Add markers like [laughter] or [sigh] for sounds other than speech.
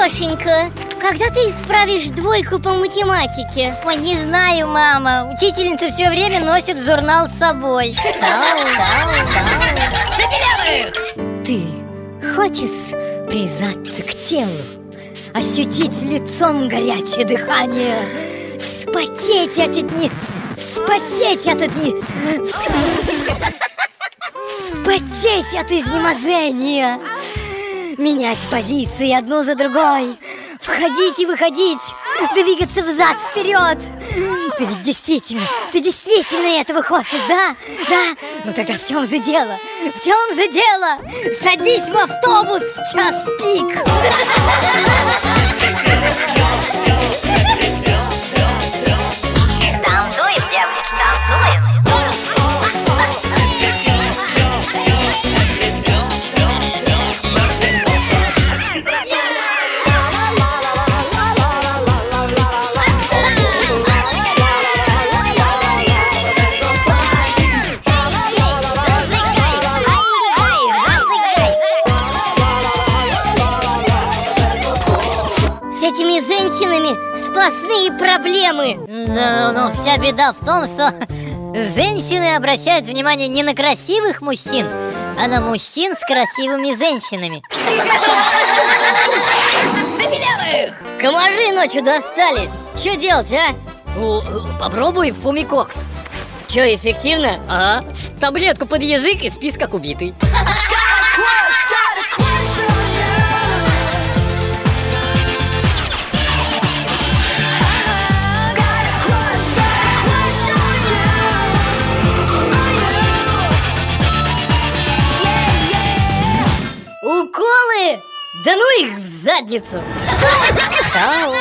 Машенька, когда ты исправишь двойку по математике? Ой, не знаю, мама. Учительница все время носит журнал с собой. Ты хочешь прижаться к телу, ощутить лицом горячее дыхание, вспотеть от дни, вспотеть от дни, вспотеть от изнеможения, менять позиции одну за другой, входить и выходить, двигаться взад вперед. Ты ведь действительно, ты действительно этого хочешь, да? Да? Ну тогда в чем же дело? В чем же дело? Садись в автобус в час пик. [laughs] С этими женщинами сплошные проблемы Да, ну вся беда в том, что женщины обращают внимание не на красивых мужчин, а на мужчин с красивыми женщинами. Комары ночью достали. Что делать, а? Ну, попробуй фумикокс. Че, эффективно? Ага. Таблетку под язык и спис как убитый. Уколы? Да ну их в задницу! [laughs] Сау,